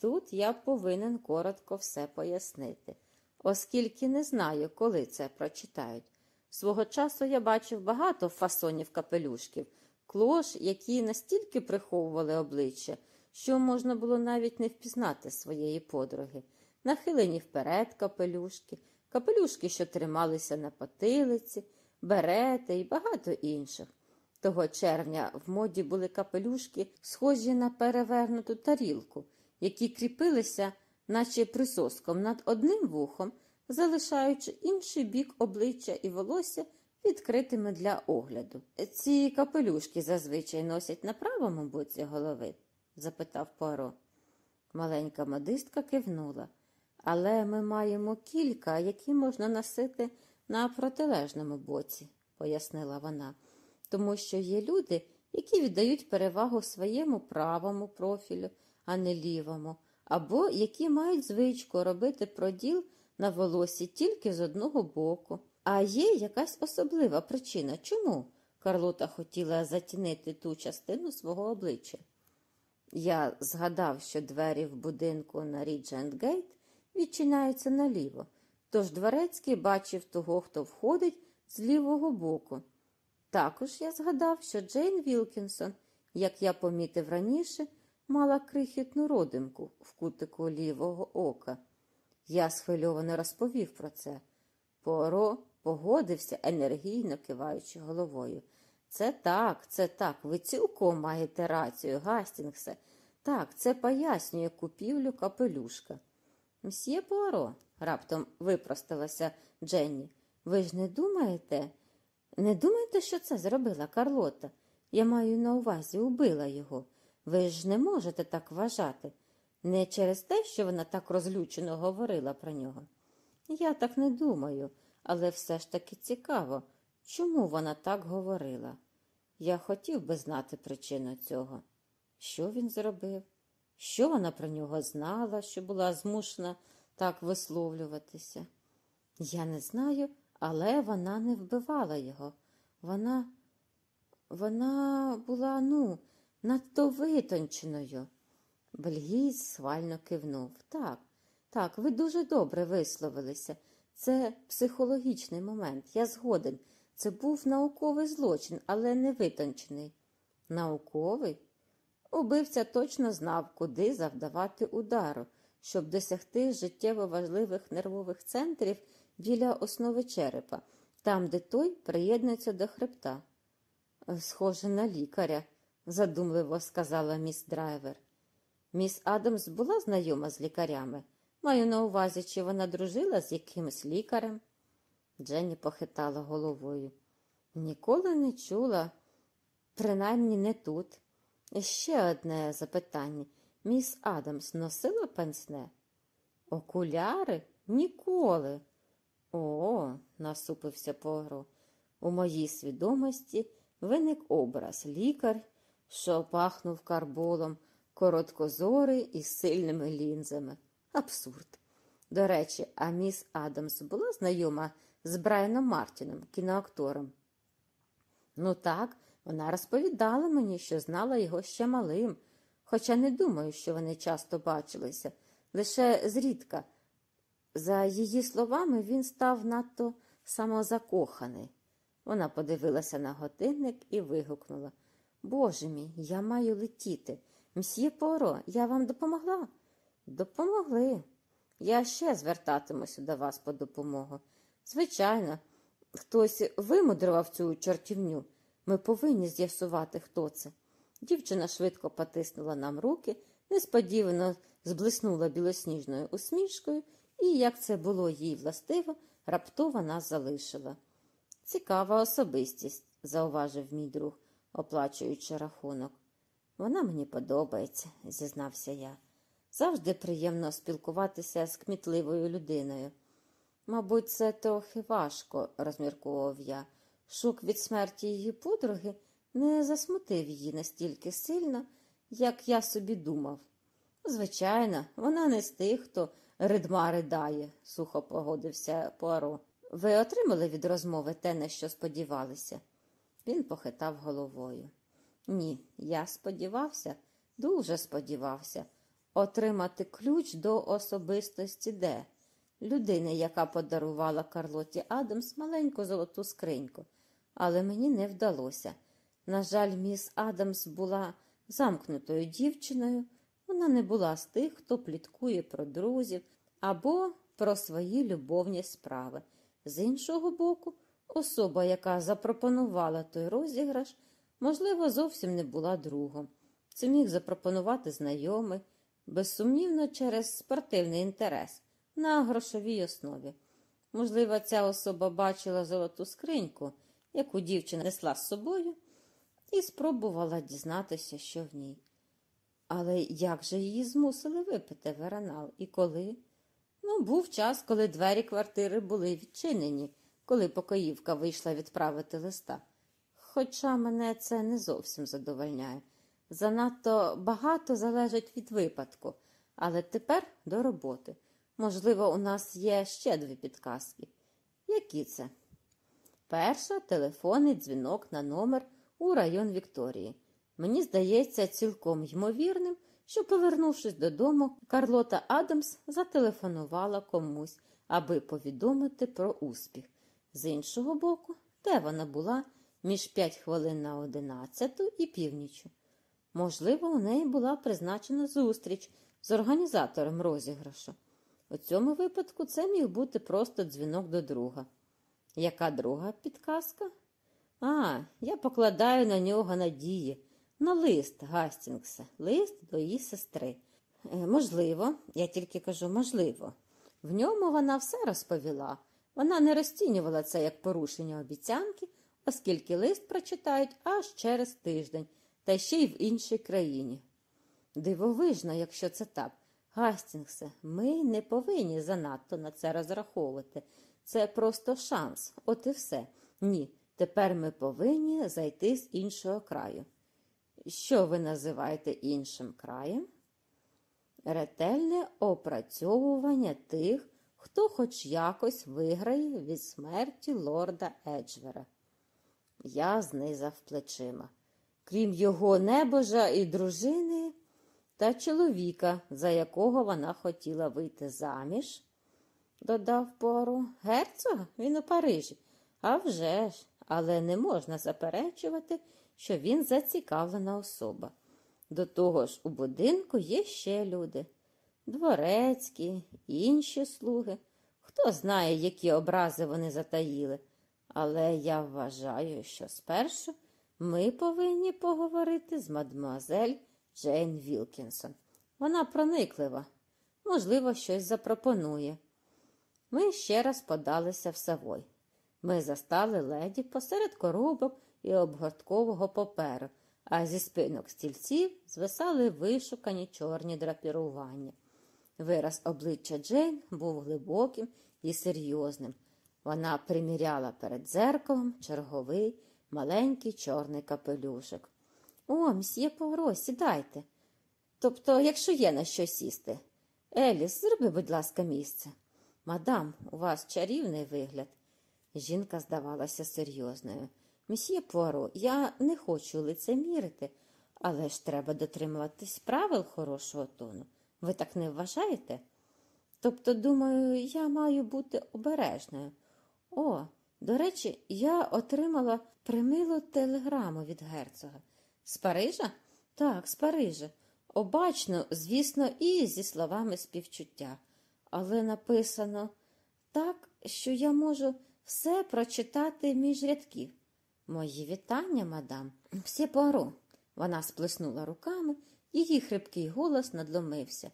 Тут я повинен коротко все пояснити, оскільки не знаю, коли це прочитають. Свого часу я бачив багато фасонів капелюшків, клош, які настільки приховували обличчя, що можна було навіть не впізнати своєї подруги. Нахилені вперед капелюшки, капелюшки, що трималися на потилиці, берети і багато інших. Того червня в моді були капелюшки, схожі на перевернуту тарілку, які кріпилися, наче присоском над одним вухом, залишаючи інший бік обличчя і волосся відкритими для огляду. Ці капелюшки зазвичай носять на правому боці голови? запитав Поро. Маленька модистка кивнула. Але ми маємо кілька, які можна носити на протилежному боці, пояснила вона, тому що є люди, які віддають перевагу своєму правому профілю, а не лівому, або які мають звичку робити проділ на волосі тільки з одного боку. А є якась особлива причина, чому Карлота хотіла затінити ту частину свого обличчя. Я згадав, що двері в будинку на Ріджент Гейт відчиняються наліво, тож дворецький бачив того, хто входить з лівого боку. Також я згадав, що Джейн Вілкінсон, як я помітив раніше, мала крихітну родимку в кутику лівого ока. Я схвильовано розповів про це. Поро погодився, енергійно киваючи головою. Це так, це так, ви цілком маєте рацію, Гастінгсе. Так, це пояснює купівлю капелюшка. Мсьє Пуаро, раптом випросталася Дженні. Ви ж не думаєте? Не думаєте, що це зробила Карлота? Я маю на увазі, убила його. Ви ж не можете так вважати. Не через те, що вона так розлючено говорила про нього. Я так не думаю, але все ж таки цікаво, чому вона так говорила. Я хотів би знати причину цього. Що він зробив? Що вона про нього знала, що була змушена так висловлюватися? Я не знаю, але вона не вбивала його. Вона вона була, ну, надто витонченою. Бельгійць свально кивнув. Так, так, ви дуже добре висловилися. Це психологічний момент. Я згоден. Це був науковий злочин, але не витончений. Науковий? Убивця точно знав, куди завдавати удару, щоб досягти життєво важливих нервових центрів біля основи черепа, там, де той приєднується до хребта. Схоже на лікаря, задумливо сказала міс Драйвер. Міс Адамс була знайома з лікарями. Маю на увазі, чи вона дружила з якимось лікарем. Дженні похитала головою. Ніколи не чула, принаймні не тут. Ще одне запитання. Міс Адамс носила пенсне? Окуляри? Ніколи. О, насупився Погро. У моїй свідомості виник образ лікар, що пахнув карболом, короткозорий із сильними лінзами. Абсурд. До речі, а міс Адамс була знайома з Брайаном Мартіном, кіноактором? Ну так, вона розповідала мені, що знала його ще малим, хоча не думаю, що вони часто бачилися, лише зрідка. За її словами, він став надто самозакоханий. Вона подивилася на годинник і вигукнула Боже мій, я маю летіти. Мсьє Поро, я вам допомогла? Допомогли. Я ще звертатимуся до вас по допомогу. Звичайно, хтось вимудрував цю чортівню. Ми повинні з'ясувати, хто це. Дівчина швидко потиснула нам руки, несподівано зблиснула білосніжною усмішкою і, як це було їй властиво, раптово нас залишила. Цікава особистість, зауважив мій друг, оплачуючи рахунок. Вона мені подобається, зізнався я. Завжди приємно спілкуватися з кмітливою людиною. Мабуть, це трохи важко, розмірковував я. Шок від смерті її подруги не засмутив її настільки сильно, як я собі думав. Звичайно, вона не з тих, хто ридма ридає, сухо погодився Пуаро. Ви отримали від розмови те, на що сподівалися? Він похитав головою. Ні, я сподівався, дуже сподівався. отримати ключ до особистості де? Людини, яка подарувала Карлоті Адамс маленьку золоту скриньку. Але мені не вдалося. На жаль, міс Адамс була замкнутою дівчиною. Вона не була з тих, хто пліткує про друзів або про свої любовні справи. З іншого боку, особа, яка запропонувала той розіграш, можливо, зовсім не була другом. Це міг запропонувати знайомий, безсумнівно через спортивний інтерес на грошовій основі. Можливо, ця особа бачила золоту скриньку, яку дівчина несла з собою, і спробувала дізнатися, що в ній. Але як же її змусили випити веранал і коли? Ну, був час, коли двері квартири були відчинені, коли покоївка вийшла відправити листа. Хоча мене це не зовсім задовольняє. Занадто багато залежить від випадку, але тепер до роботи. Можливо, у нас є ще дві підказки. Які це? Перша телефонний дзвінок на номер у район Вікторії. Мені здається цілком ймовірним, що, повернувшись додому, Карлота Адамс зателефонувала комусь, аби повідомити про успіх. З іншого боку, де вона була між п'ять хвилин на одинадцяту і північю. Можливо, у неї була призначена зустріч з організатором розіграшу. У цьому випадку це міг бути просто дзвінок до друга. Яка друга підказка? А, я покладаю на нього надії. На лист Гастінгса, лист до її сестри. Е, можливо, я тільки кажу, можливо. В ньому вона все розповіла. Вона не розцінювала це як порушення обіцянки, оскільки лист прочитають аж через тиждень, та ще й в іншій країні. Дивовижно, якщо це так. Гастінгсе, ми не повинні занадто на це розраховувати. Це просто шанс, от і все. Ні, тепер ми повинні зайти з іншого краю. Що ви називаєте іншим краєм? Ретельне опрацьовування тих, хто хоч якось виграє від смерті лорда Еджвера. Я знизав плечима. Крім його небожа і дружини та чоловіка, за якого вона хотіла вийти заміж, додав пору. Герцог він у Парижі. А вже ж, але не можна заперечувати, що він зацікавлена особа. До того ж, у будинку є ще люди дворецькі, інші слуги. Хто знає, які образи вони затаїли. Але я вважаю, що спершу ми повинні поговорити з мадмуазель Джейн Вілкінсон. Вона прониклива, можливо, щось запропонує. Ми ще раз подалися в Савой. Ми застали леді посеред коробок і обгорткового паперу, а зі спинок стільців звисали вишукані чорні драпірування. Вираз обличчя Джейн був глибоким і серйозним. Вона приміряла перед дзеркалом черговий маленький чорний капелюшок. О, мсьє Пуаро, сідайте. Тобто, якщо є на що сісти. Еліс, зроби, будь ласка, місце. Мадам, у вас чарівний вигляд. Жінка здавалася серйозною. Мсьє Пуаро, я не хочу лицемірити, але ж треба дотримуватись правил хорошого тону. Ви так не вважаєте? Тобто, думаю, я маю бути обережною. О, до речі, я отримала примилу телеграму від герцога. З Парижа? Так, з Парижа. Обачно, звісно, і зі словами співчуття. Але написано так, що я можу все прочитати між рядків. Мої вітання, мадам. Все Пуаро. Вона сплеснула руками, її хрипкий голос надломився.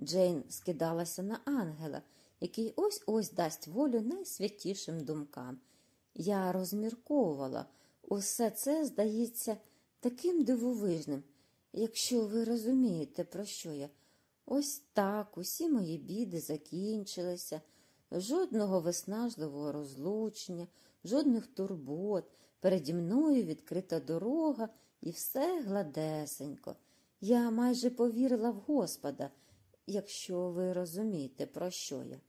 Джейн скидалася на ангела, який ось ось дасть волю найсвятішим думкам. Я розмірковувала, усе це здається таким дивовижним, якщо ви розумієте, про що я. Ось так усі мої біди закінчилися, жодного виснажливого розлучення, жодних турбот, переді мною відкрита дорога і все гладесенько. Я майже повірила в Господа, якщо ви розумієте, про що я.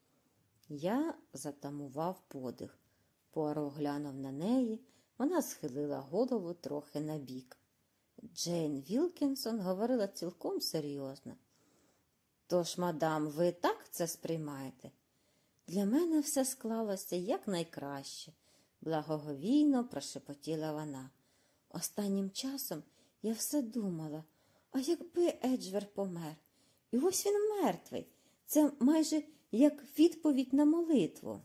Я затамував подих. Пуаро глянув на неї, вона схилила голову трохи набік. Джейн Вілкінсон говорила цілком серйозно. Тож, мадам, ви так це сприймаєте? Для мене все склалося якнайкраще, благоговійно прошепотіла вона. Останнім часом я все думала, а якби Еджвер помер? І ось він мертвий. Це майже як відповідь на молитву.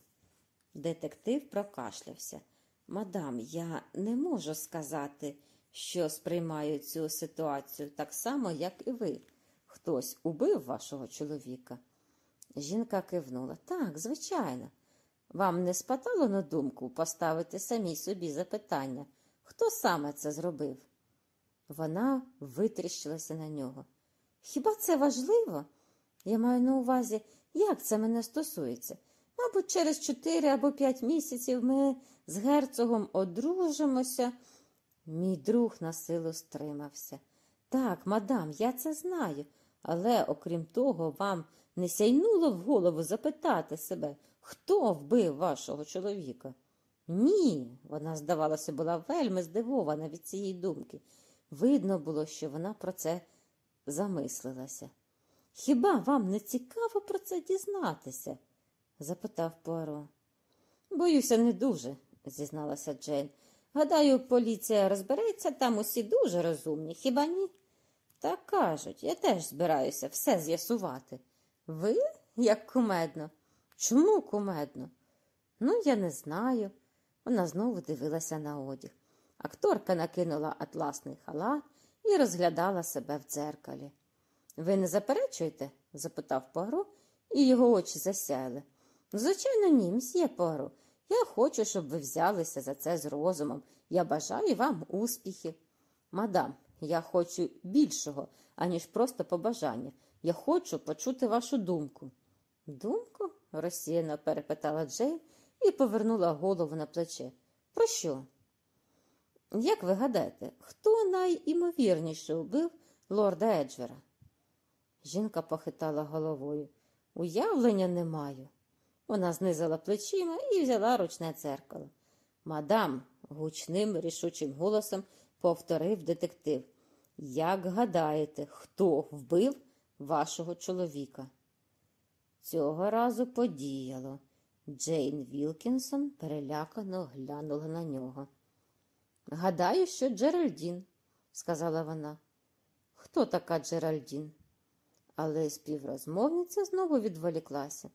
Детектив прокашлявся. Мадам, я не можу сказати, що сприймаю цю ситуацію так само, як і ви. Хтось убив вашого чоловіка. Жінка кивнула. Так, звичайно. Вам не спадало на думку поставити самій собі запитання, хто саме це зробив? Вона витріщилася на нього. Хіба це важливо? Я маю на увазі, як це мене стосується. Мабуть, через чотири або п'ять місяців ми з герцогом одружимося. Мій друг на силу стримався. Так, мадам, я це знаю, але окрім того, вам не сяйнуло в голову запитати себе, хто вбив вашого чоловіка? Ні, вона, здавалося, була вельми здивована від цієї думки. Видно було, що вона про це замислилася. Хіба вам не цікаво про це дізнатися? запитав Пуаро. Боюся, не дуже, зізналася Джейн. Гадаю, поліція розбереться, там усі дуже розумні, хіба ні? Так кажуть, я теж збираюся все з'ясувати. Ви? Як кумедно? Чому кумедно? Ну, я не знаю. Вона знову дивилася на одяг. Акторка накинула атласний халат і розглядала себе в дзеркалі. Ви не заперечуєте? запитав Пуаро, і його очі засяяли. Звичайно, ні, мсьє Пуаро. Я хочу, щоб ви взялися за це з розумом. Я бажаю вам успіхів. Мадам, я хочу більшого, аніж просто побажання. Я хочу почути вашу думку. Думку? розсіяно перепитала Джейн і повернула голову на плече. Про що? Як ви гадаєте, хто найімовірніше убив лорда Еджвера? Жінка похитала головою. Уявлення не маю. Вона знизила плечима і взяла ручне дзеркало. Мадам, гучним рішучим голосом повторив детектив. Як гадаєте, хто вбив вашого чоловіка? Цього разу подіяло. Джейн Вілкінсон перелякано глянула на нього. Гадаю, що Джеральдін, сказала вона. Хто така Джеральдін? Але співрозмовниця знову відволіклася.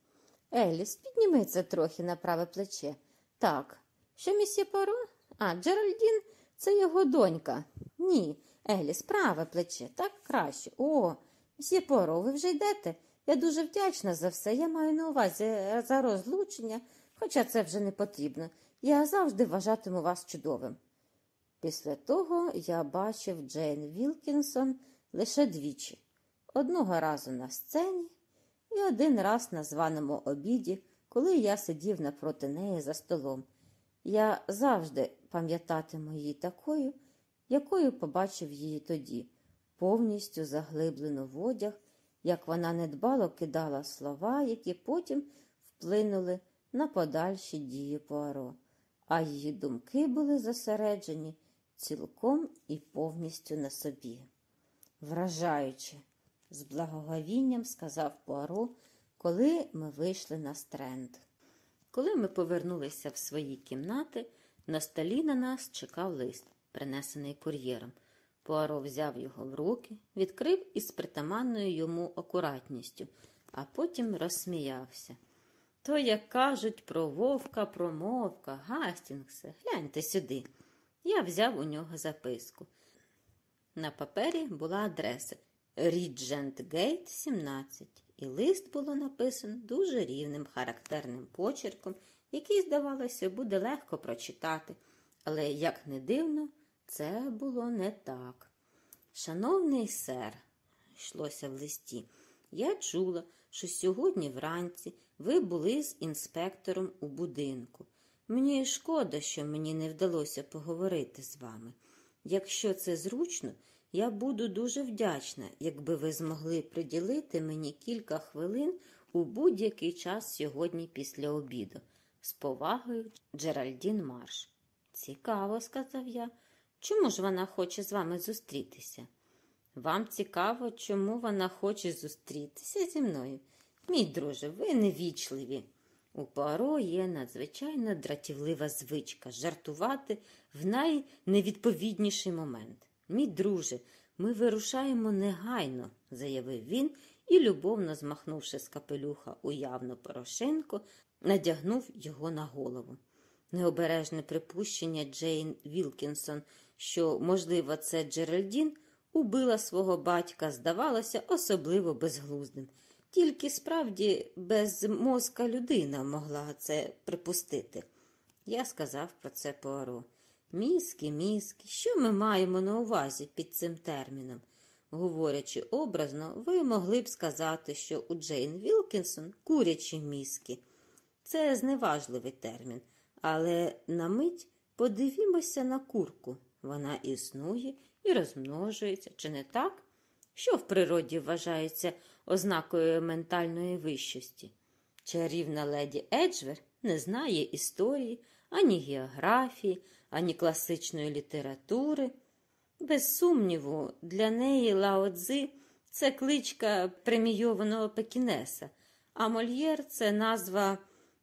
Еліс, підніми це трохи на праве плече. Так, що місьє Поро? А, Джеральдін це його донька. Ні, Еліс, праве плече, так краще. О, місьє Поро, ви вже йдете? Я дуже вдячна за все. Я маю на увазі за розлучення, хоча це вже не потрібно. Я завжди вважатиму вас чудовим. Після того я бачив Джейн Вілкінсон лише двічі одного разу на сцені і один раз на званому обіді, коли я сидів напроти неї за столом. Я завжди пам'ятатиму її такою, якою побачив її тоді, повністю заглиблену в одяг, як вона недбало кидала слова, які потім вплинули на подальші дії Пуаро, а її думки були зосереджені цілком і повністю на собі. Вражаюче, з благоговінням сказав Пуаро, коли ми вийшли на стренд. Коли ми повернулися в свої кімнати, на столі на нас чекав лист, принесений кур'єром. Пуаро взяв його в руки, відкрив із притаманною йому акуратністю, а потім розсміявся. То, як кажуть, про вовка промовка, Гастінгсе, гляньте сюди. Я взяв у нього записку. На папері була адреса Ріджент Гейт, 17, і лист було написано дуже рівним характерним почерком, який, здавалося, буде легко прочитати. Але, як не дивно, це було не так. Шановний сер, йшлося в листі, я чула, що сьогодні вранці ви були з інспектором у будинку. Мені шкода, що мені не вдалося поговорити з вами. Якщо це зручно, я буду дуже вдячна, якби ви змогли приділити мені кілька хвилин у будь-який час сьогодні після обіду. З повагою, Джеральдін Марш. Цікаво, сказав я. Чому ж вона хоче з вами зустрітися? Вам цікаво, чому вона хоче зустрітися зі мною? Мій друже, ви невічливі. У Пуаро є надзвичайно дратівлива звичка жартувати в найневідповідніший момент. Мій друже, ми вирушаємо негайно, заявив він і, любовно змахнувши з капелюха уявно Порошенко, надягнув його на голову. Необережне припущення Джейн Вілкінсон, що, можливо, це Джеральдін, убила свого батька, здавалося особливо безглуздим. Тільки справді безмозка людина могла це припустити. Я сказав про це Пуаро. Мізки, мізки, що ми маємо на увазі під цим терміном? Говорячи образно, ви могли б сказати, що у Джейн Вілкінсон курячі мізки. Це зневажливий термін, але на мить подивімося на курку. Вона існує і розмножується, чи не так? Що в природі вважається ознакою ментальної вищості? Чарівна леді Еджвер не знає історії, ані географії, ані класичної літератури. Без сумніву, для неї Лао Цзи – це кличка премійованого пекінеса, а Мольєр це назва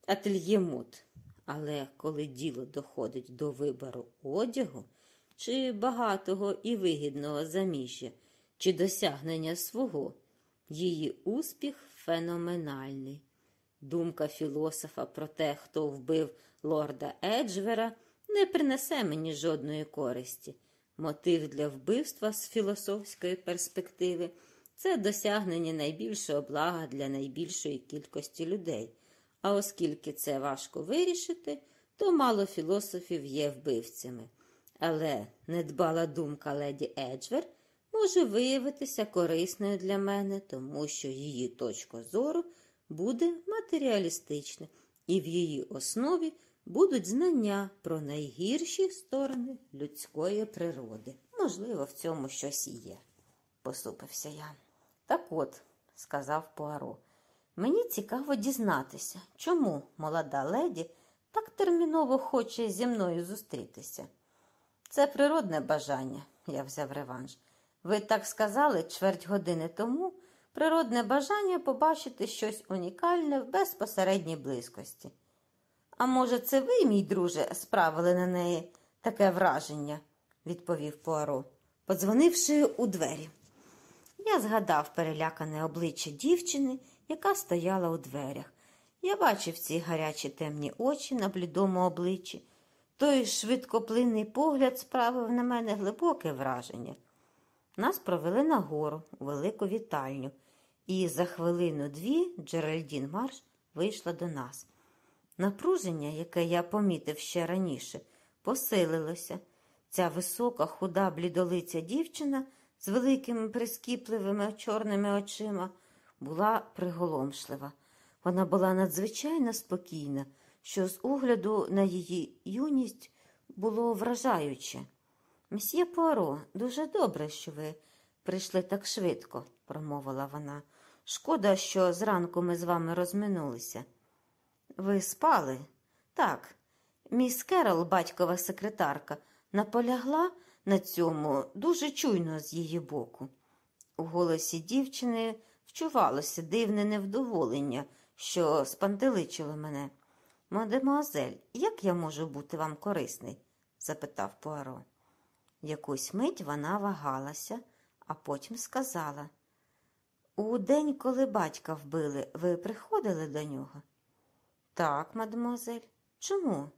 ательє мод. Але коли діло доходить до вибору одягу, чи багатого і вигідного заміжжя, чи досягнення свого, її успіх феноменальний. Думка філософа про те, хто вбив лорда Еджвера, не принесе мені жодної користі. Мотив для вбивства з філософської перспективи це досягнення найбільшого блага для найбільшої кількості людей. А оскільки це важко вирішити, то мало філософів є вбивцями. Але недбала думка леді Еджвер може виявитися корисною для мене, тому що її точка зору буде матеріалістична, і в її основі будуть знання про найгірші сторони людської природи. Можливо, в цьому щось і є, посупився я. Так от, сказав Пуаро, мені цікаво дізнатися, чому молода леді так терміново хоче зі мною зустрітися. Це природне бажання, я взяв реванш. Ви так сказали чверть години тому природне бажання побачити щось унікальне в безпосередній близькості. А може, це ви, мій друже, справили на неї таке враження, відповів Пуаро, подзвонивши у двері. Я згадав перелякане обличчя дівчини, яка стояла у дверях. Я бачив ці гарячі темні очі на блідому обличчі. Той швидкоплинний погляд справив на мене глибоке враження. Нас провели нагору у велику вітальню, і за хвилину-дві Джеральдін Марш вийшла до нас. Напруження, яке я помітив ще раніше, посилилося. Ця висока, худа, блідолиця дівчина з великими прискіпливими чорними очима була приголомшлива. Вона була надзвичайно спокійна, що з огляду на її юність було вражаюче. Мсьє Пуаро, дуже добре, що ви прийшли так швидко, промовила вона. Шкода, що зранку ми з вами розминулися. Ви спали? Так. Міс Керол, батькова секретарка, наполягла на цьому дуже чуйно з її боку. У голосі дівчини вчувалося дивне невдоволення, що спантеличило мене. Мадемуазель, як я можу бути вам корисний? запитав Пуаро. Якусь мить вона вагалася, а потім сказала У день, коли батька вбили, ви приходили до нього? Так, мадемуазель. Чому?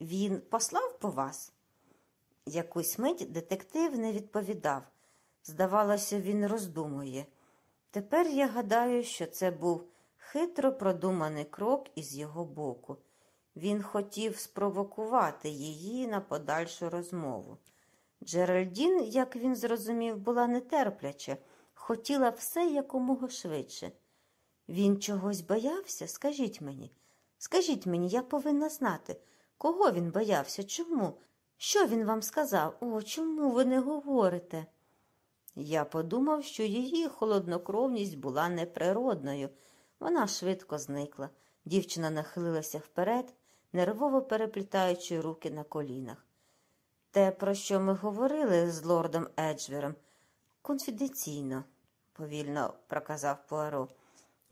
Він послав по вас? Якусь мить детектив не відповідав. Здавалося, він роздумує. Тепер я гадаю, що це був хитро продуманий крок із його боку. Він хотів спровокувати її на подальшу розмову. Джеральдін, як він зрозумів, була нетерпляча, хотіла все якомога швидше. Він чогось боявся, скажіть мені. Скажіть мені, я повинна знати, кого він боявся, чому? Що він вам сказав? О, чому ви не говорите? Я подумав, що її холоднокровність була неприродною. Вона швидко зникла. Дівчина нахилилася вперед, нервово переплітаючи руки на колінах. Те, про що ми говорили з лордом Еджвером, Конфіденційно, повільно проказав Пуаро.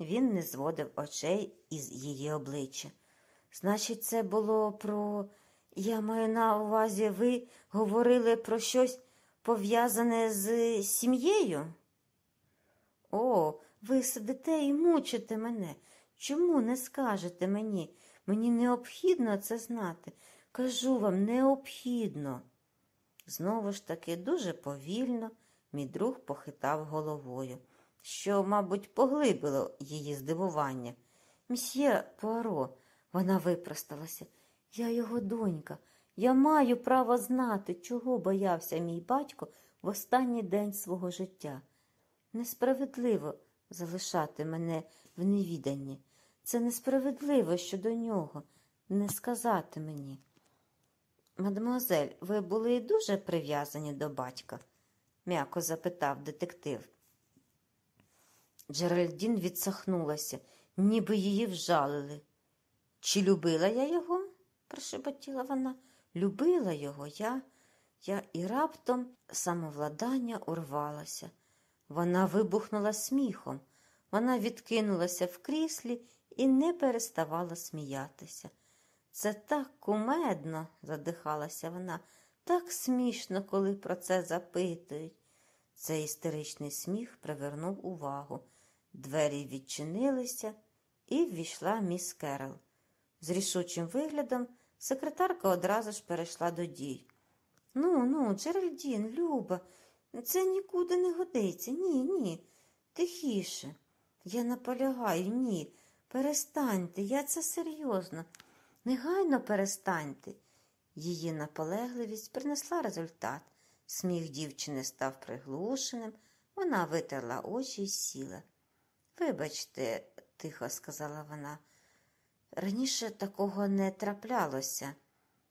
Він не зводив очей із її обличчя. Значить, це було про. Я маю на увазі, ви говорили про щось пов'язане з сім'єю? О, ви сидите і мучите мене. Чому не скажете мені? Мені необхідно це знати. Кажу вам, необхідно. Знову ж таки, дуже повільно мій друг похитав головою, що, мабуть, поглибило її здивування. Мсьє Пуаро, вона випросталася. Я його донька. Я маю право знати, чого боявся мій батько в останній день свого життя. Несправедливо залишати мене в невіданні. Це несправедливо щодо нього не сказати мені. Мадемуазель, ви були дуже прив'язані до батька? м'яко запитав детектив. Джеральдін відсахнулася, ніби її вжалили. Чи любила я його? прошепотіла вона. Любила його я, я і раптом самовладання урвалося. Вона вибухнула сміхом. Вона відкинулася в кріслі і не переставала сміятися. Це так кумедно, задихалася вона, так смішно, коли про це запитують. Цей істеричний сміх привернув увагу. Двері відчинилися, і ввійшла міс Керол. З рішучим виглядом секретарка одразу ж перейшла до дій. Ну, ну, Джеральдін, Люба, це нікуди не годиться. Ні, ні. Тихіше. Я наполягаю, ні. Перестаньте, я це серйозно. Негайно перестаньте. Її наполегливість принесла результат. Сміх дівчини став приглушеним, вона витерла очі і сіла. Вибачте, тихо сказала вона. Раніше такого не траплялося.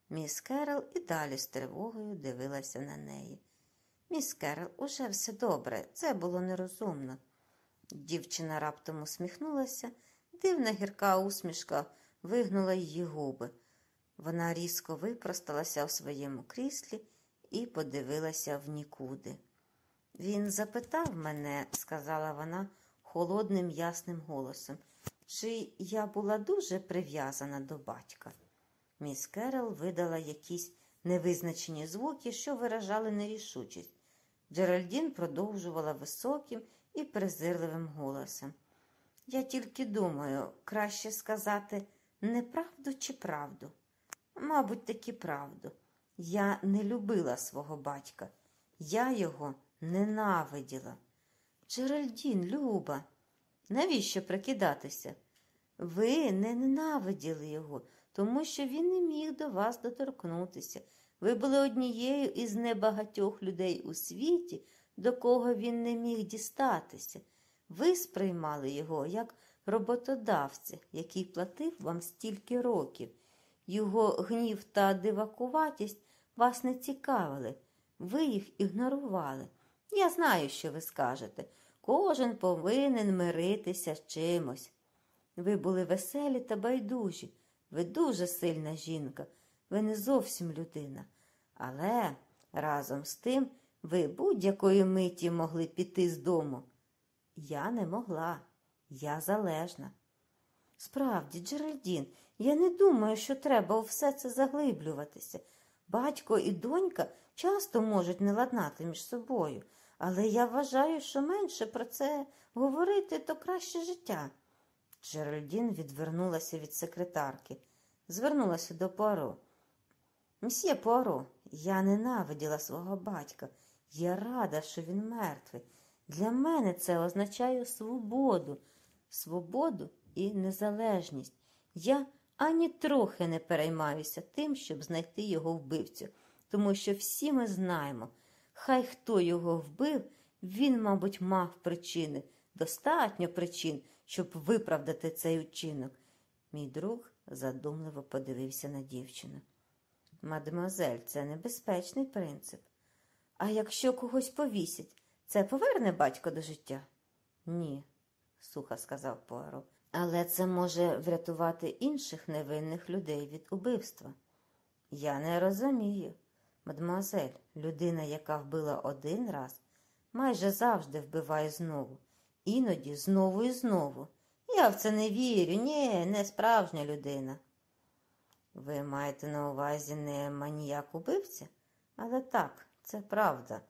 Міс Керол і далі з тривогою дивилася на неї. Міс Керол, уже все добре, це було нерозумно. Дівчина раптом усміхнулася, дивна гірка усмішка вигнула її губи. Вона різко випросталася у своєму кріслі і подивилася в нікуди. Він запитав мене, сказала вона холодним ясним голосом, чи я була дуже прив'язана до батька. Міс Керол видала якісь невизначені звуки, що виражали нерішучість. Джеральдін продовжувала високим і презирливим голосом. Я тільки думаю, краще сказати неправду чи правду. Мабуть, таки правду. Я не любила свого батька, я його ненавиділа. Джеральдін, Люба, навіщо прикидатися? Ви не ненавиділи його, тому що він не міг до вас доторкнутися. Ви були однією із небагатьох людей у світі, до кого він не міг дістатися. Ви сприймали його як роботодавця, який платив вам стільки років. Його гнів та дивакуватість вас не цікавили, ви їх ігнорували. Я знаю, що ви скажете. Кожен повинен миритися з чимось. Ви були веселі та байдужі, ви дуже сильна жінка, ви не зовсім людина. Але разом з тим ви будь-якої миті могли піти з дому. Я не могла, я залежна. Справді, Джеральдін, я не думаю, що треба у все це заглиблюватися. Батько і донька часто можуть не ладнати між собою, але я вважаю, що менше про це говорити то краще життя. Джеральдін відвернулася від секретарки, звернулася до Пуаро. Мсьє Пуаро, я ненавиділа свого батька. Я рада, що він мертвий. Для мене це означає свободу, свободу і незалежність. Я ані трохи не переймаюся тим, щоб знайти його вбивцю, тому що всі ми знаємо, хай хто його вбив, він, мабуть, мав причини, достатньо причин, щоб виправдати цей учинок. Мій друг задумливо подивився на дівчину. Мадемуазель, це небезпечний принцип. А якщо когось повісять, це поверне батько до життя? Ні, сухо сказав Пуаро. Але це може врятувати інших невинних людей від убивства. Я не розумію. Мадемуазель, людина, яка вбила один раз, майже завжди вбиває знову, іноді знову і знову. Я в це не вірю, ні, не справжня людина. Ви маєте на увазі не маніяк убивця? Але так, це правда.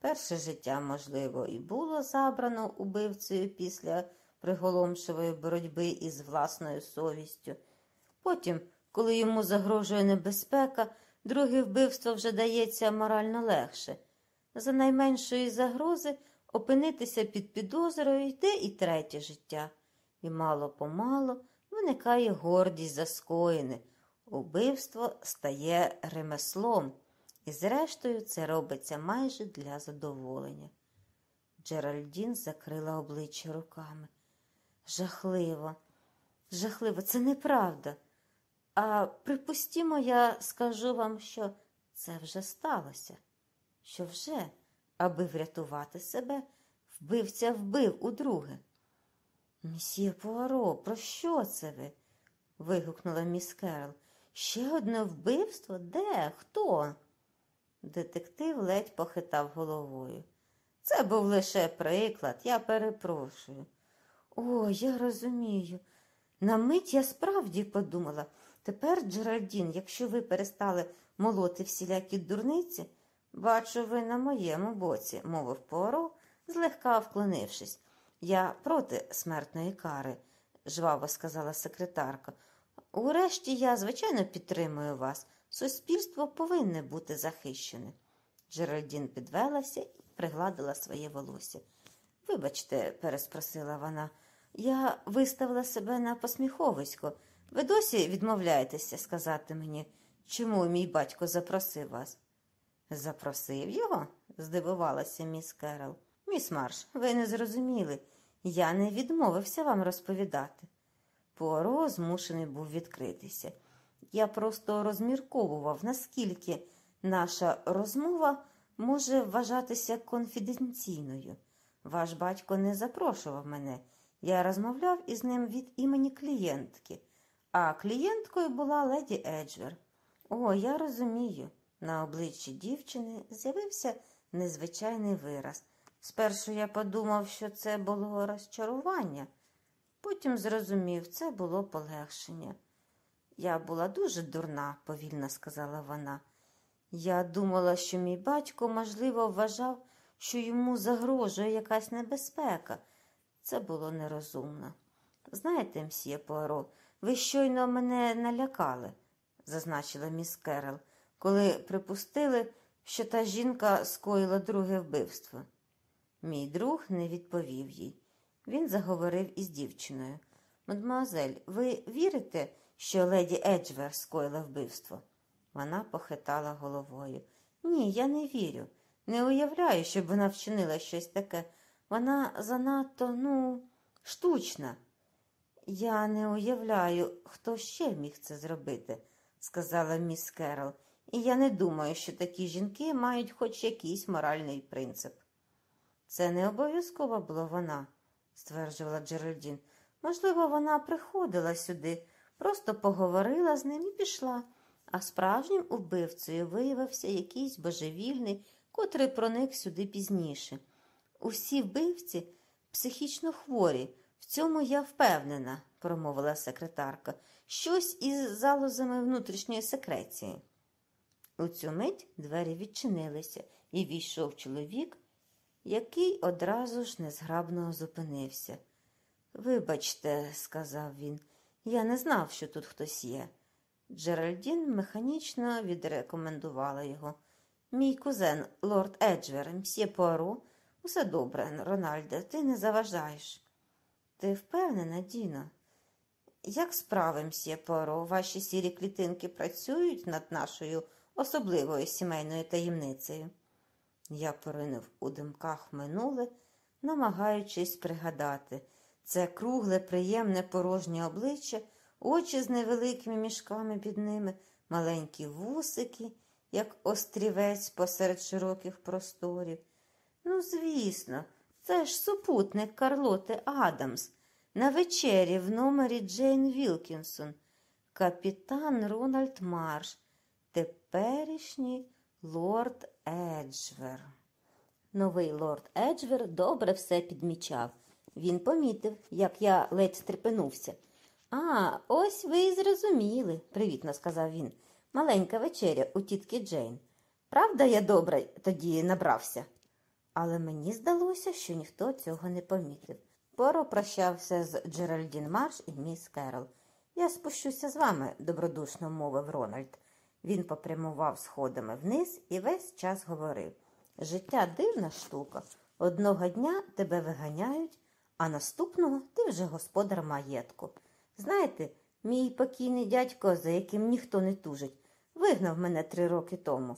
Перше життя, можливо, і було забрано убивцею після приголомшивої боротьби із власною совістю. Потім, коли йому загрожує небезпека, друге вбивство вже дається морально легше. За найменшої загрози опинитися під підозрою йде і третє життя. І мало помалу виникає гордість за скоєне. Убивство стає ремеслом, і, зрештою, це робиться майже для задоволення. Джеральдін закрила обличчя руками. Жахливо, жахливо, це неправда. А припустімо, я скажу вам, що це вже сталося, що вже, аби врятувати себе, вбивця вбив удруге. Місьє Пуаро, про що це ви? вигукнула міс Керол. Ще одне вбивство? Де? Хто? Детектив ледь похитав головою. Це був лише приклад, я перепрошую. О, я розумію. На мить я справді подумала. Тепер, Джеральдін, якщо ви перестали молоти всілякі дурниці, бачу, ви на моєму боці, мовив Поро, злегка вклонившись. Я проти смертної кари, жваво сказала секретарка. Урешті я, звичайно, підтримую вас. Суспільство повинне бути захищене. Джеральдін підвелася і пригладила своє волосся. Вибачте, переспросила вона, я виставила себе на посміховисько. Ви досі відмовляєтеся сказати мені, чому мій батько запросив вас? Запросив його? здивувалася міс Керол. Міс Марш, ви не зрозуміли. Я не відмовився вам розповідати. Пуаро змушений був відкритися. Я просто розмірковував, наскільки наша розмова може вважатися конфіденційною. Ваш батько не запрошував мене. Я розмовляв із ним від імені клієнтки, а клієнткою була леді Еджвер. О, я розумію. На обличчі дівчини з'явився незвичайний вираз. Спершу я подумав, що це було розчарування, потім зрозумів, це було полегшення. Я була дуже дурна, повільно сказала вона. Я думала, що мій батько, можливо, вважав, що йому загрожує якась небезпека. Це було нерозумно. Знаєте, мсьє Пуаро, ви щойно мене налякали, зазначила міс Керол, коли припустили, що та жінка скоїла друге вбивство. Мій друг не відповів їй. Він заговорив із дівчиною. Мадемуазель, ви вірите, що леді Еджвер скоїла вбивство? Вона похитала головою. Ні, я не вірю. Не уявляю, щоб вона вчинила щось таке. Вона занадто, ну, штучна. Я не уявляю, хто ще міг це зробити, сказала міс Керол, і я не думаю, що такі жінки мають хоч якийсь моральний принцип. Це не обов'язково була вона, стверджувала Джеральдін. Можливо, вона приходила сюди, просто поговорила з ним і пішла, а справжнім убивцею виявився якийсь божевільний, котрий проник сюди пізніше. Усі вбивці психічно хворі, в цьому я впевнена, промовила секретарка, щось із залозами внутрішньої секреції. У цю мить двері відчинилися, і війшов чоловік який одразу ж незграбно зупинився. Вибачте, сказав він, я не знав, що тут хтось є. Джеральдін механічно відрекомендувала його. Мій кузен, лорд Еджвер, мсьє Пуаро, усе добре, Рональде, ти не заважаєш. Ти впевнена, Діно? Як справи, мсьє Пуаро, ваші сірі клітинки працюють над нашою особливою сімейною таємницею? Я поринув у думках в минуле, намагаючись пригадати це кругле, приємне порожнє обличчя, очі з невеликими мішками під ними, маленькі вусики, як острівець посеред широких просторів. Ну, звісно, це ж супутник Карлоти Адамс на вечері в номері Джейн Вілкінсон, капітан Рональд Марш, теперішній лорд Еджвер. Новий лорд Еджвер добре все підмічав. Він помітив, як я ледь стрепенувся. А, ось ви і зрозуміли, привітно сказав він. Маленька вечеря у тітки Джейн. Правда, я добре тоді набрався? Але мені здалося, що ніхто цього не помітив. Поро прощався з Джеральдін Марш і міс Керол. Я спущуся з вами, добродушно мовив Рональд. Він попрямував сходами вниз і весь час говорив Життя дивна штука. Одного дня тебе виганяють, а наступного ти вже господар маєтку. Знаєте, мій покійний дядько, за яким ніхто не тужить, вигнав мене три роки тому.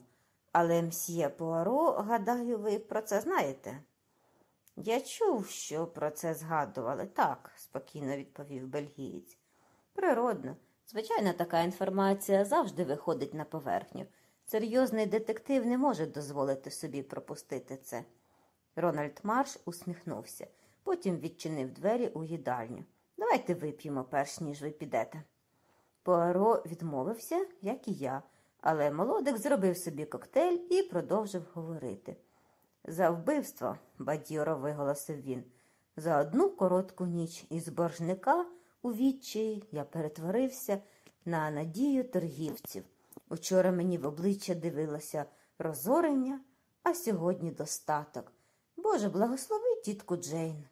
Але мсьє Пуаро, гадаю, ви про це знаєте? Я чув, що про це згадували. Так, спокійно відповів бельгієць. Природно. Звичайно, така інформація завжди виходить на поверхню. Серйозний детектив не може дозволити собі пропустити це. Рональд Марш усміхнувся, потім відчинив двері у їдальню. Давайте вип'ємо, перш ніж ви підете. Пуаро відмовився, як і я, але молодик зробив собі коктейль і продовжив говорити. За вбивство, бадьоро виголосив він, за одну коротку ніч із боржника у відчаї я перетворився на надію торгівців. Учора мені в обличчя дивилося розорення, а сьогодні достаток. Боже, благослови тітку Джейн.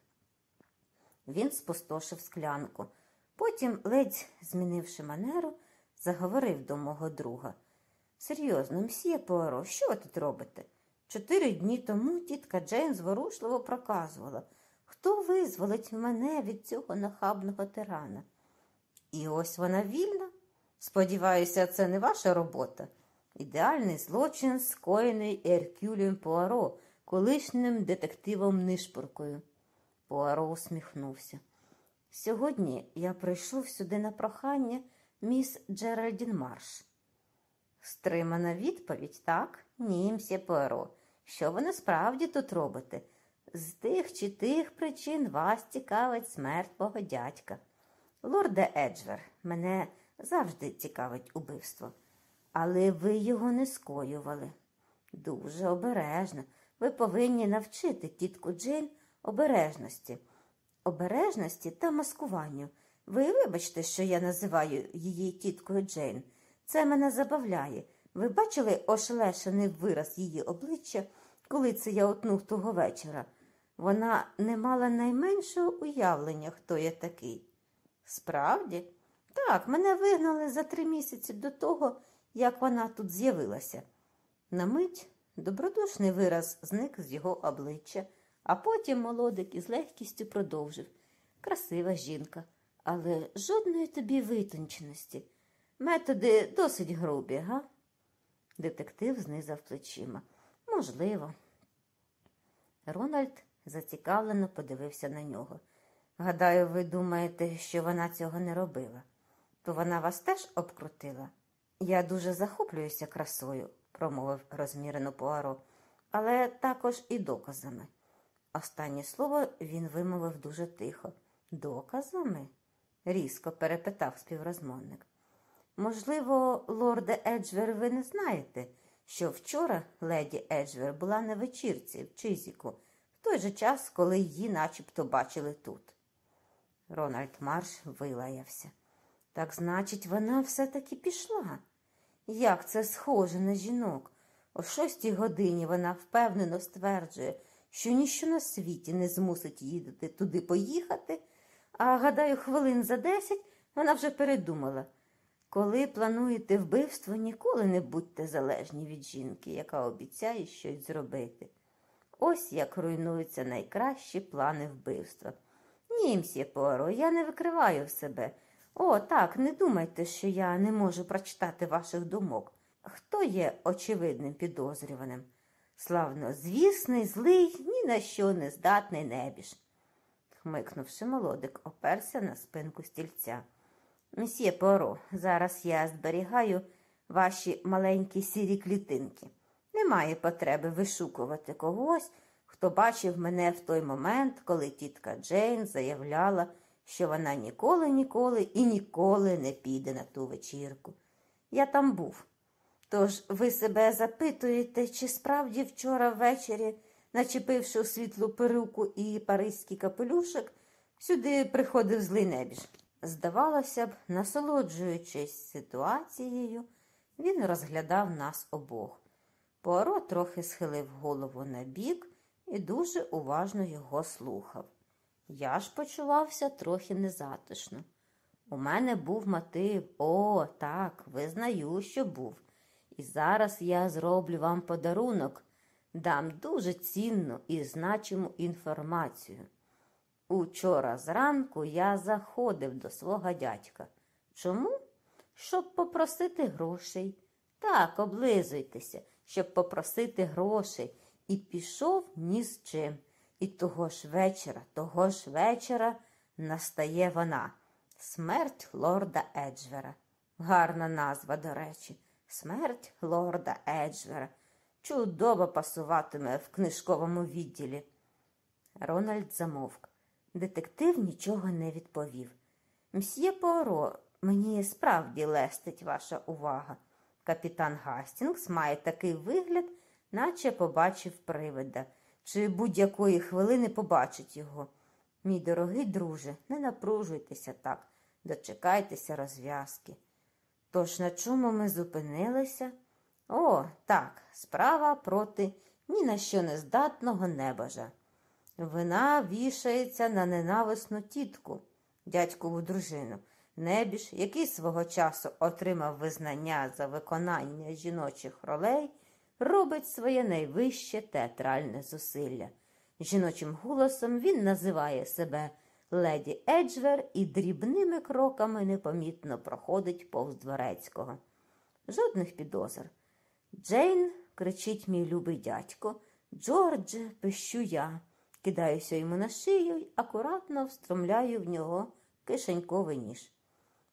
Він спустошив склянку. Потім, ледь змінивши манеру, заговорив до мого друга. Серйозно, мсьє Пуаро, що ви тут робите? Чотири дні тому тітка Джейн зворушливо проказувала, хто визволить мене від цього нахабного тирана. І ось вона вільна. Сподіваюся, це не ваша робота. Ідеальний злочин, скоєний Еркюлем Пуаро, колишнім детективом Нишпоркою. Пуаро усміхнувся. Сьогодні я прийшов сюди на прохання міс Джеральдін Марш. Стримана відповідь, так? Ні, мсьє Пуаро. Що ви насправді тут робите? З тих чи тих причин вас цікавить смерть мого дядька. Лорде Еджвер, мене завжди цікавить убивство. Але ви його не скоювали. Дуже обережно. Ви повинні навчити тітку Джейн обережності, обережності та маскуванню. Ви вибачте, що я називаю її тіткою Джейн. Це мене забавляє. Ви бачили ошелешений вираз її обличчя, коли це я отнув того вечора? Вона не мала найменшого уявлення, хто я такий. Справді? Так, мене вигнали за три місяці до того, як вона тут з'явилася. На мить добродушний вираз зник з його обличчя, а потім молодик із легкістю продовжив. Красива жінка, але жодної тобі витонченості. Методи досить грубі, га? Детектив знизав плечима. Можливо. Рональд зацікавлено подивився на нього. Гадаю, ви думаєте, що вона цього не робила. То вона вас теж обкрутила? Я дуже захоплююся красою, промовив розмірено Пуаро, але також і доказами. Останнє слово він вимовив дуже тихо. Доказами? різко перепитав співрозмовник. Можливо, лорде Еджвер, ви не знаєте, що вчора леді Еджвер була на вечірці в Чизіку, в той же час, коли її начебто бачили тут. Рональд Марш вилаявся. Так значить, вона все-таки пішла. Як це схоже на жінок? О шостій годині вона впевнено стверджує, що ніщо на світі не змусить їдати туди поїхати, а гадаю, хвилин за десять вона вже передумала. Коли плануєте вбивство, ніколи не будьте залежні від жінки, яка обіцяє щось зробити. Ось як руйнуються найкращі плани вбивства. Ні, мсьє Поро, я не викриваю себе. О, так, не думайте, що я не можу прочитати ваших думок. Хто є очевидним підозрюваним? Славно, звісний, злий, ні на що не здатний небіж. Хмикнувши, молодик, оперся на спинку стільця. Мсьє Поро, зараз я зберігаю ваші маленькі сірі клітинки. Немає потреби вишукувати когось, хто бачив мене в той момент, коли тітка Джейн заявляла, що вона ніколи, ніколи і ніколи не піде на ту вечірку. Я там був. Тож ви себе запитуєте, чи справді вчора ввечері начепивши у світлу перуку і паризький капелюшок, сюди приходив злий небіж. Здавалося б, насолоджуючись ситуацією, він розглядав нас обох. Пуаро трохи схилив голову на бік і дуже уважно його слухав. Я ж почувався трохи незатишно. У мене був мотив. О, так, визнаю, що був. І зараз я зроблю вам подарунок, дам дуже цінну і значиму інформацію. Учора зранку я заходив до свого дядька. Чому? Щоб попросити грошей. Так, облизуйтеся, щоб попросити грошей. І пішов ні з чим. І того ж вечора, того ж вечора настає вона. Смерть лорда Еджвера. Гарна назва, до речі. Смерть лорда Еджвера. Чудово пасуватиме в книжковому відділі. Рональд замовк. Детектив нічого не відповів. Мсьє Поро, мені справді лестить ваша увага. Капітан Гастінгс має такий вигляд, наче побачив привида, чи будь-якої хвилини побачить його. Мій дорогий друже, не напружуйтеся так, дочекайтеся розв'язки. Тож на чому ми зупинилися? О, так, справа проти ні на що не здатного небажа. Вина вішається на ненависну тітку, дядькову дружину. Небіж, який свого часу отримав визнання за виконання жіночих ролей, робить своє найвище театральне зусилля. Жіночим голосом він називає себе леді Еджвер і дрібними кроками непомітно проходить повз дворецького. Жодних підозр. Джейн, кричить мій любий дядько, Джордже, пищу я, кидаюся йому на шию й акуратно встромляю в нього кишеньковий ніж.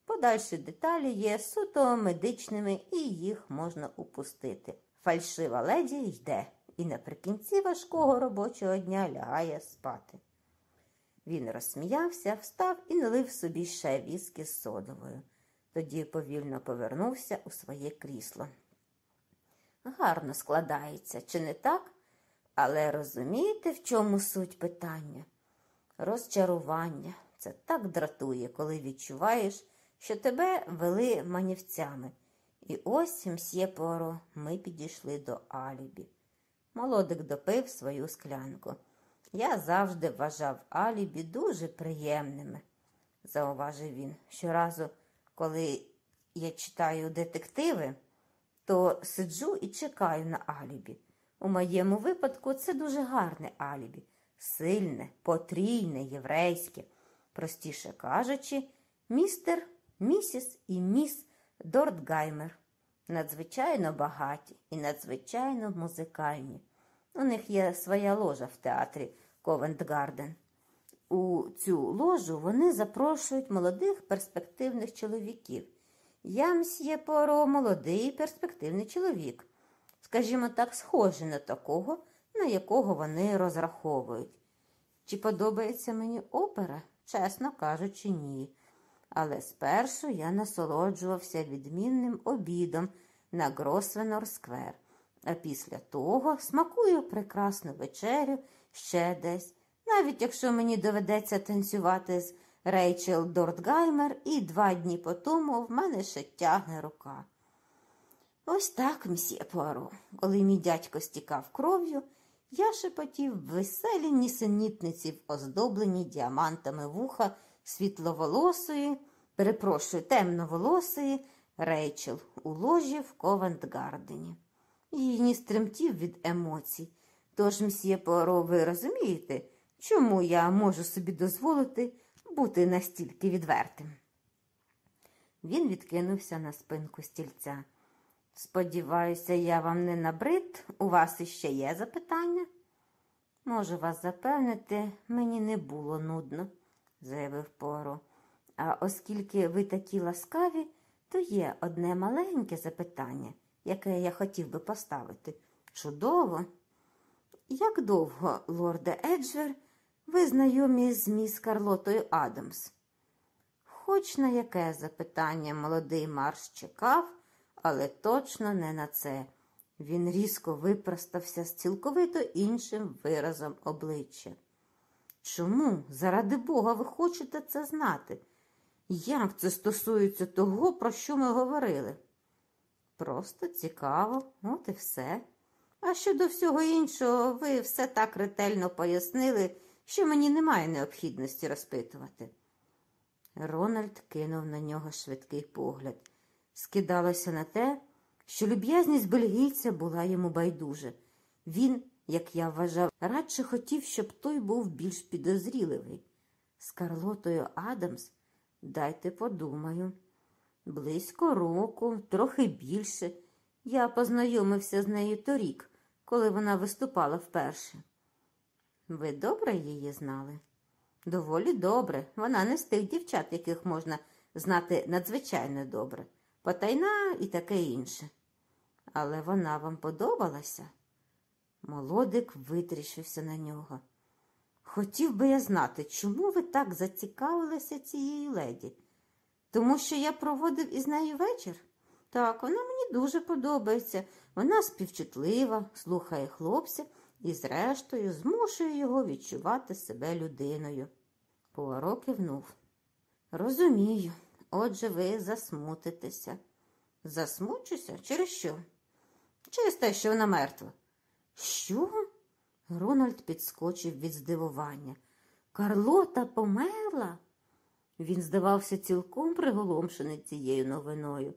Подальші деталі є суто медичними і їх можна упустити. Фальшива леді йде і наприкінці важкого робочого дня лягає спати. Він розсміявся, встав і налив собі ще віскі з содовою. Тоді повільно повернувся у своє крісло. Гарно складається, чи не так? Але розумієте, в чому суть питання? Розчарування. Це так дратує, коли відчуваєш, що тебе вели манівцями. І ось, мсьє Поро, ми підійшли до Алібі. Молодик допив свою склянку. Я завжди вважав Алібі дуже приємними, зауважив він. Щоразу, коли я читаю детективи, то сиджу і чекаю на Алібі. У моєму випадку це дуже гарне Алібі, сильне, потрійне, єврейське. Простіше кажучи, містер, місіс і міс Дортгаймер надзвичайно багаті і надзвичайно музикальні. У них є своя ложа в театрі Ковентгарден. У цю ложу вони запрошують молодих перспективних чоловіків. Я, мсьє Поро, молодий перспективний чоловік, скажімо так, схожий на такого, на якого вони розраховують. Чи подобається мені опера? Чесно кажучи, ні. Але спершу я насолоджувався відмінним обідом на Гросвенор Сквер, а після того смакую прекрасну вечерю ще десь, навіть якщо мені доведеться танцювати з Рейчел Дортгаймер, і два дні по тому в мене ще тягне рука. Ось так, мсьє Пуаро, коли мій дядько стікав кров'ю, я шепотів веселі нісенітниці в оздоблені діамантами вуха світловолосої, перепрошую, темноволосої Рейчел у ложі в Ковентгардені. Її ніс тремтів від емоцій. Тож, мсьє Пуаро, ви розумієте, чому я можу собі дозволити бути настільки відвертим? Він відкинувся на спинку стільця. Сподіваюся, я вам не набрид, у вас іще є запитання? Можу вас запевнити, мені не було нудно, заявив Поро. А оскільки ви такі ласкаві, то є одне маленьке запитання, яке я хотів би поставити. Чудово! Як довго, лорде Еджвер, ви знайомі з міс Карлотою Адамс? Хоч на яке запитання молодий марш чекав, але точно не на це. Він різко випростався з цілковито іншим виразом обличчя. Чому, заради Бога, ви хочете це знати? Як це стосується того, про що ми говорили? Просто цікаво, от і все. А щодо всього іншого, ви все так ретельно пояснили, що мені немає необхідності розпитувати. Рональд кинув на нього швидкий погляд. Скидалося на те, що люб'язність бельгійця була йому байдуже. Він, як я вважав, радше хотів, щоб той був більш підозріливий. З Карлотою Адамс, дайте подумаю. Близько року, трохи більше. Я познайомився з нею торік, коли вона виступала вперше. Ви добре її знали? Доволі добре. Вона не з тих дівчат, яких можна знати надзвичайно добре, потайна і таке інше. Але вона вам подобалася? Молодик витріщився на нього. Хотів би я знати, чому ви так зацікавилися цією леді? Тому що я проводив із нею вечір? Так, вона мені дуже подобається. Вона співчутлива, слухає хлопця і, зрештою, змушує його відчувати себе людиною. Пуаро кивнув. Розумію, отже, ви засмутитеся. Засмучуся? Через що? Через те, що вона мертва. Що? Рональд підскочив від здивування. Карлота померла? Він здавався цілком приголомшений цією новиною.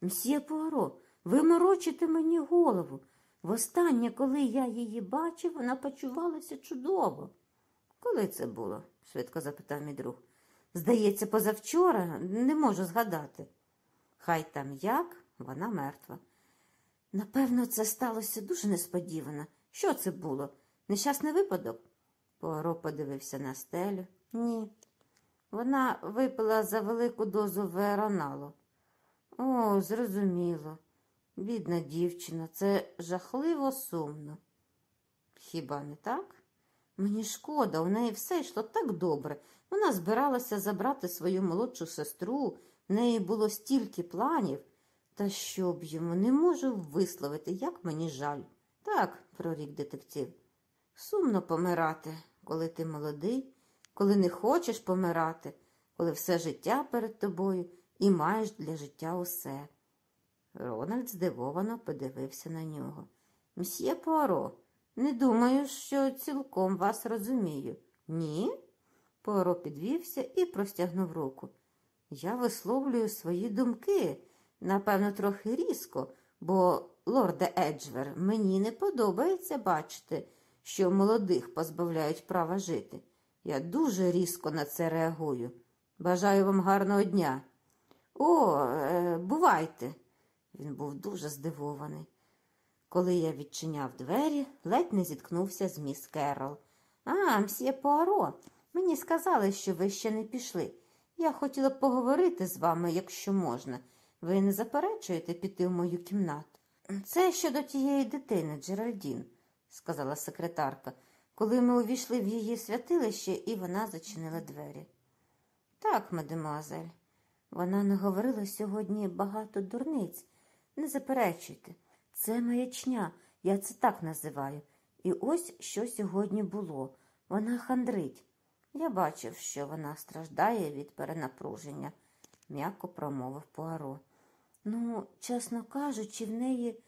Мсьє Пуаро, ви морочите мені голову. Востаннє, коли я її бачив, вона почувалася чудово. Коли це було? швидко запитав мій друг. Здається, позавчора не можу згадати. Хай там як, вона мертва. Напевно, це сталося дуже несподівано. Що це було? Нещасний випадок? Пуаро подивився на стелю. Ні. Вона випила за велику дозу вероналу. О, зрозуміло. Бідна дівчина, це жахливо сумно. Хіба не так? Мені шкода, у неї все йшло так добре. Вона збиралася забрати свою молодшу сестру, в неї було стільки планів. Та що б йому не можу висловити, як мені жаль. Так, прорік детектив. Сумно помирати, коли ти молодий, коли не хочеш помирати, коли все життя перед тобою і маєш для життя усе. Рональд здивовано подивився на нього. Мсьє Пуаро, не думаю, що цілком вас розумію. Ні? Пуаро підвівся і простягнув руку. Я висловлюю свої думки, напевно, трохи різко, бо, лорде Еджвер, мені не подобається бачити, що молодих позбавляють права жити. Я дуже різко на це реагую. Бажаю вам гарного дня. О, е, бувайте. Він був дуже здивований. Коли я відчиняв двері, ледь не зіткнувся з міс Керол. А, мсьє Пуаро, мені сказали, що ви ще не пішли. Я хотіла б поговорити з вами, якщо можна. Ви не заперечуєте піти в мою кімнату? Це щодо тієї дитини, Джеральдін, сказала секретарка, коли ми увійшли в її святилище, і вона зачинила двері. Так, мадемуазель, вона наговорила сьогодні багато дурниць. Не заперечуйте, це маячня, я це так називаю. І ось що сьогодні було. Вона хандрить. Я бачив, що вона страждає від перенапруження, м'яко промовив Пуаро. Ну, чесно кажучи, в неї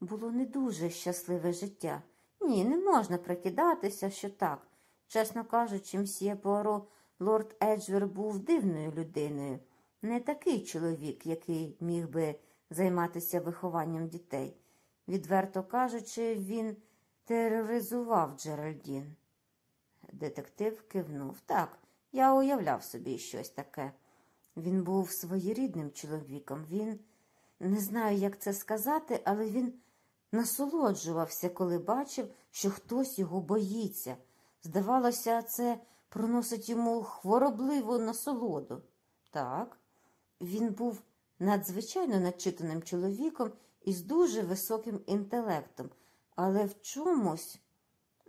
було не дуже щасливе життя. Ні, не можна прикидатися, що так. Чесно кажучи, мсьє Пуаро, лорд Еджвер був дивною людиною, не такий чоловік, який міг би займатися вихованням дітей. Відверто кажучи, він тероризував Джеральдін. Детектив кивнув. Так, я уявляв собі щось таке. Він був своєрідним чоловіком. Він не знаю, як це сказати, але він насолоджувався, коли бачив, що хтось його боїться. Здавалося, це проносить йому хворобливу насолоду. Так, він був надзвичайно начитаним чоловіком із дуже високим інтелектом, але в чомусь,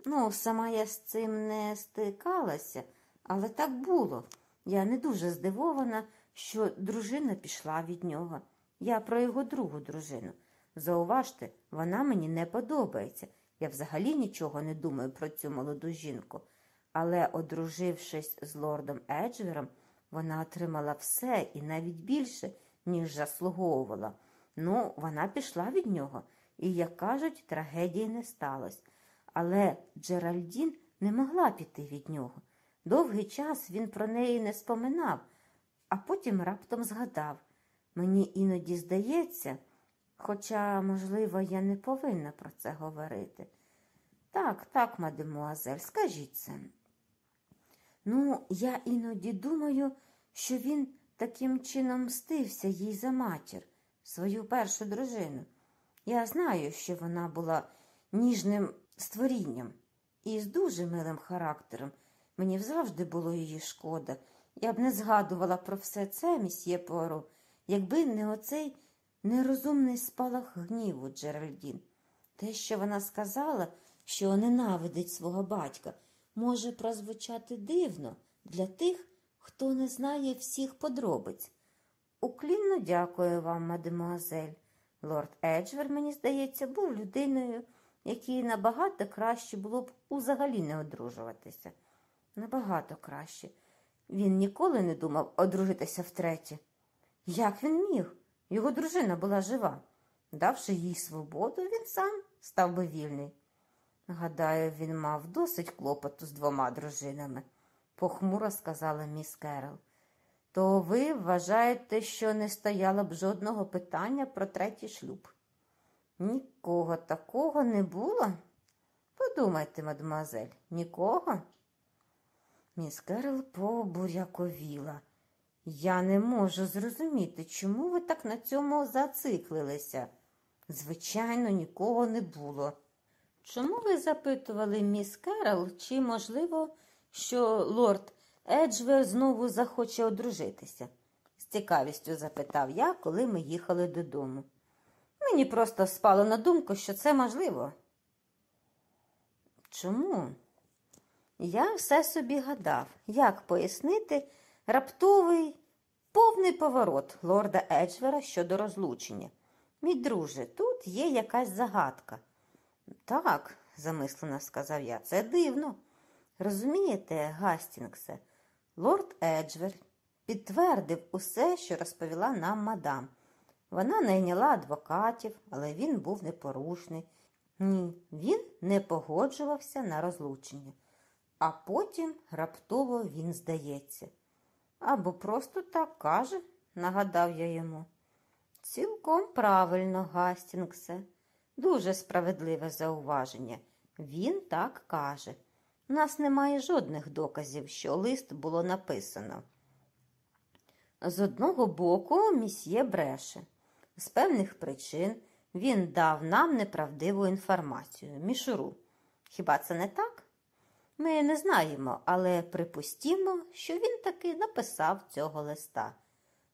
ну, сама я з цим не стикалася, але так було. Я не дуже здивована, що дружина пішла від нього. Я про його другу дружину. Зауважте, вона мені не подобається. Я взагалі нічого не думаю про цю молоду жінку. Але, одружившись з лордом Еджвером, вона отримала все і навіть більше, ніж заслуговувала. Ну, вона пішла від нього, і, як кажуть, трагедії не сталося. Але Джеральдін не могла піти від нього. Довгий час він про неї не споминав, а потім раптом згадав. Мені іноді здається, хоча, можливо, я не повинна про це говорити. Так, так, мадемуазель, скажіть це. Ну, я іноді думаю, що він таким чином мстився їй за матір, свою першу дружину. Я знаю, що вона була ніжним створінням і з дуже милим характером. Мені завжди було її шкода. Я б не згадувала про все це, місьє Пуаро, якби не оцей нерозумний спалах гніву Джеральдін. Те, що вона сказала, що ненавидить свого батька, може прозвучати дивно для тих, хто не знає всіх подробиць. Уклінно дякую вам, мадемуазель. Лорд Еджвер, мені здається, був людиною, якій набагато краще було б узагалі не одружуватися. Набагато краще. Він ніколи не думав одружитися втретє. Як він міг? Його дружина була жива. Давши їй свободу, він сам став би вільний. Гадаю, він мав досить клопоту з двома дружинами, похмуро сказала міс Керол. То ви вважаєте, що не стояло б жодного питання про третій шлюб? Нікого такого не було? Подумайте, мадемуазель, нікого? Міс Керол побуряковіла. Я не можу зрозуміти, чому ви так на цьому зациклилися. Звичайно, нікого не було. Чому ви запитували міс Керол, чи можливо, що лорд Еджвер знову захоче одружитися? з цікавістю запитав я, коли ми їхали додому. Мені просто спало на думку, що це можливо. Чому? Я все собі гадав, як пояснити раптовий повний поворот лорда Еджвера щодо розлучення. Мій друже, тут є якась загадка. Так, замислено сказав я, це дивно. Розумієте, Гастінгсе, лорд Еджвер підтвердив усе, що розповіла нам мадам. Вона найняла адвокатів, але він був непорушний. Ні, він не погоджувався на розлучення. А потім раптово він здається. Або просто так каже, нагадав я йому. Цілком правильно, Гастінгсе. Дуже справедливе зауваження. Він так каже. У нас немає жодних доказів, що лист було написано. З одного боку, місьє бреше. З певних причин він дав нам неправдиву інформацію, мішуру. Хіба це не так? Ми не знаємо, але припустімо, що він таки написав цього листа.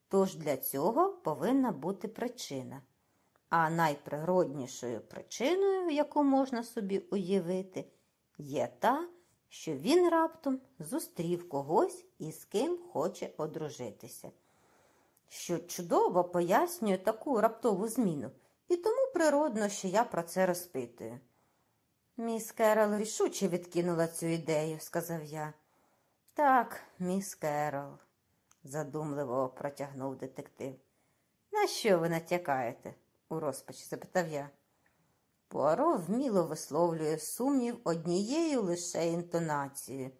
Тож для цього повинна бути причина. А найприроднішою причиною, яку можна собі уявити, є та, що він раптом зустрів когось і з ким хоче одружитися. Що чудово пояснює таку раптову зміну, і тому природно, що я про це розпитую. Міс Керол рішуче відкинула цю ідею, сказав я. Так, міс Керол, задумливо протягнув детектив. На що ви натякаєте? у розпачі запитав я. Пуаро вміло висловлює сумнів однією лише інтонацією.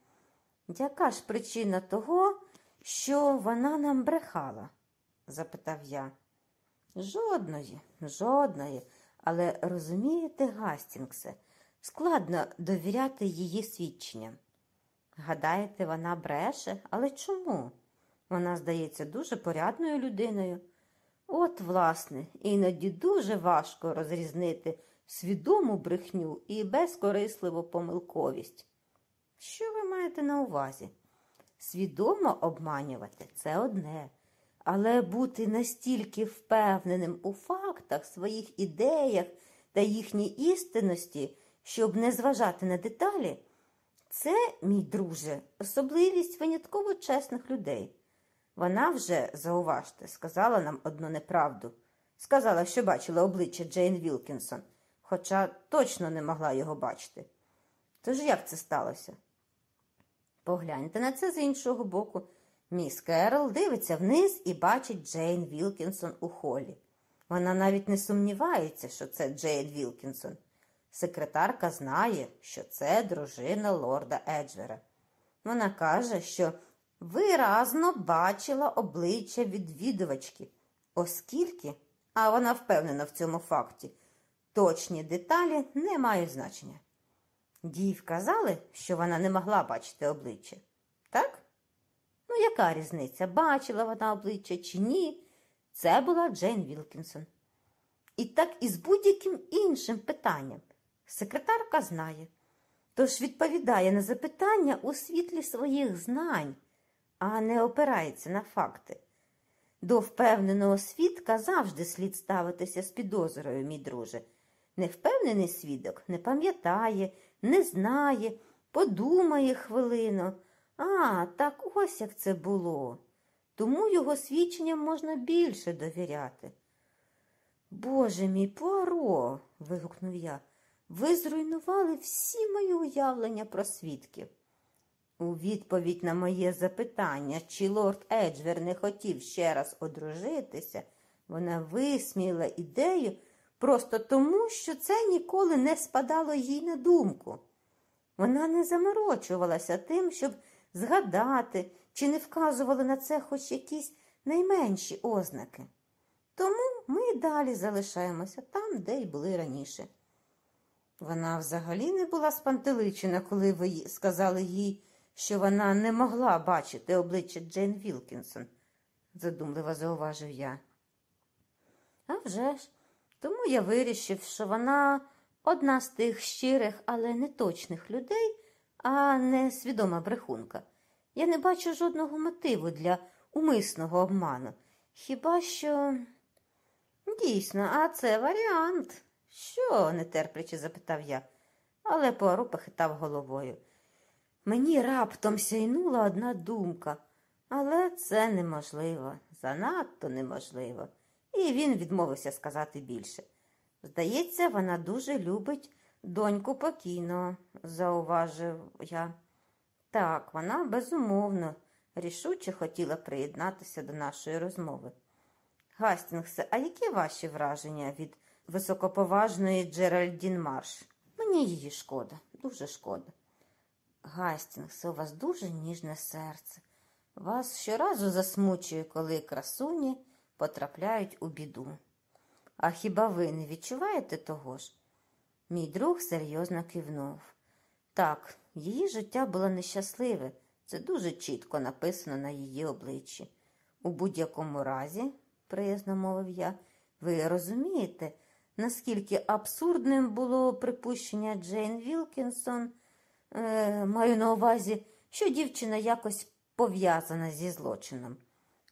Яка ж причина того, що вона нам брехала? запитав я. Жодної, жодної, але розумієте, Гастінгсе, складно довіряти її свідченням. Гадаєте, вона бреше, але чому? Вона здається дуже порядною людиною. От, власне, іноді дуже важко розрізнити свідому брехню і безкорисливу помилковість. Що ви маєте на увазі? Свідомо обманювати це одне, але бути настільки впевненим у фактах, своїх ідеях та їхній істинності, щоб не зважати на деталі, це, мій друже, особливість винятково чесних людей. Вона вже, зауважте, сказала нам одну неправду. сказала, що бачила обличчя Джейн Вілкінсон, хоча точно не могла його бачити. Тож як це сталося? Погляньте на це з іншого боку. Міс Керол дивиться вниз і бачить Джейн Вілкінсон у холі. Вона навіть не сумнівається, що це Джейн Вілкінсон. Секретарка знає, що це дружина лорда Еджвера. Вона каже, що виразно бачила обличчя відвідувачки, оскільки, а вона впевнена в цьому факті, точні деталі не мають значення. Дій вказали, що вона не могла бачити обличчя. Так? Ну, яка різниця, бачила вона обличчя чи ні? Це була Джейн Вілкінсон. І так і з будь-яким іншим питанням. Секретарка знає. Тож відповідає на запитання у світлі своїх знань, а не опирається на факти. До впевненого свідка завжди слід ставитися з підозрою, мій друже. Невпевнений свідок не пам'ятає, не знає, подумає хвилину. А, так ось як це було. Тому його свідченням можна більше довіряти. Боже мій Пуаро, вигукнув я, ви зруйнували всі мої уявлення про свідків. У відповідь на моє запитання, чи лорд Еджвер не хотів ще раз одружитися, вона висміяла ідею просто тому, що це ніколи не спадало їй на думку. Вона не заморочувалася тим, щоб згадати, чи не вказували на це хоч якісь найменші ознаки. Тому ми й далі залишаємося там, де й були раніше. Вона взагалі не була спантеличена, коли ви сказали їй, що вона не могла бачити обличчя Джейн Вілкінсон, задумливо зауважив я. А вже ж, тому я вирішив, що вона одна з тих щирих, але неточних людей, а не свідома брехунка. Я не бачу жодного мотиву для умисного обману. Хіба що. Дійсно, а це варіант. Що? нетерпляче запитав я, але Пуаро похитав головою. Мені раптом сяйнула одна думка, але це неможливо, занадто неможливо. І він відмовився сказати більше. Здається, вона дуже любить доньку покійного, зауважив я. Так, вона безумовно рішуче хотіла приєднатися до нашої розмови. Гастінгсе, а які ваші враження від високоповажної Джеральдін Марш? Мені її шкода, дуже шкода. Гастінгсе, у вас дуже ніжне серце. Вас щоразу засмучує, коли красуні потрапляють у біду. А хіба ви не відчуваєте того ж? Мій друг серйозно кивнув. Так, її життя було нещасливе, це дуже чітко написано на її обличчі. У будь-якому разі, приязно мовив я, ви розумієте, наскільки абсурдним було припущення Джейн Вілкінсон, е, маю на увазі, що дівчина якось пов'язана зі злочином.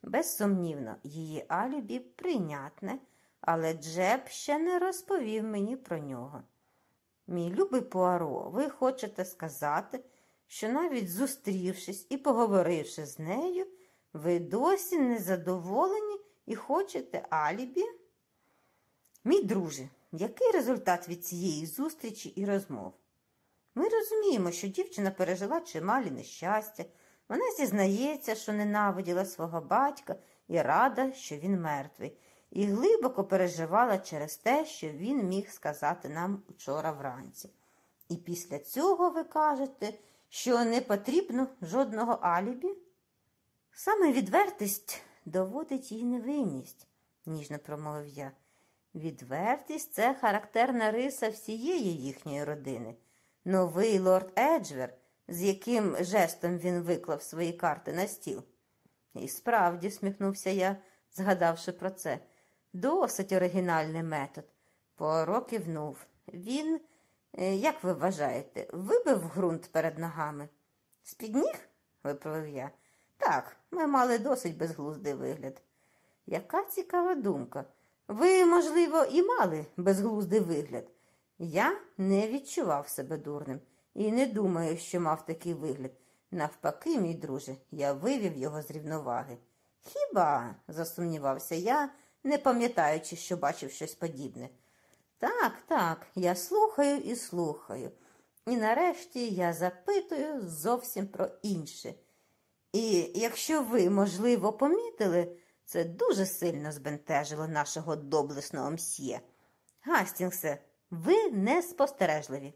Безсумнівно, її алібі прийнятне, але Джеб ще не розповів мені про нього. Мій любий Пуаро, ви хочете сказати, що навіть зустрівшись і поговоривши з нею, ви досі не задоволені і хочете алібі? Мій друже, який результат від цієї зустрічі і розмов? Ми розуміємо, що дівчина пережила чималі нещастя. Вона зізнається, що ненавиділа свого батька і рада, що він мертвий, і глибоко переживала через те, що він міг сказати нам учора вранці. І після цього ви кажете, що не потрібно жодного алібі? Саме відвертість доводить їй невинність, ніжно промовив я. Відвертість це характерна риса всієї їхньої родини. Новий лорд Еджвер, з яким жестом він виклав свої карти на стіл. І справді, сміхнувся я, згадавши про це. Досить оригінальний метод. Поро кивнув. Він, е, як ви вважаєте, вибив ґрунт перед ногами? З-під ніг? виправив я. Так, ми мали досить безглуздий вигляд. Яка цікава думка. Ви, можливо, і мали безглуздий вигляд. Я не відчував себе дурним і не думаю, що мав такий вигляд. Навпаки, мій друже, я вивів його з рівноваги. Хіба, засумнівався я, не пам'ятаючи, що бачив щось подібне. Так, так, я слухаю і слухаю. І нарешті я запитую зовсім про інше. І якщо ви, можливо, помітили, це дуже сильно збентежило нашого доблесного мсьє. Гастінгсе, ви не спостережливі.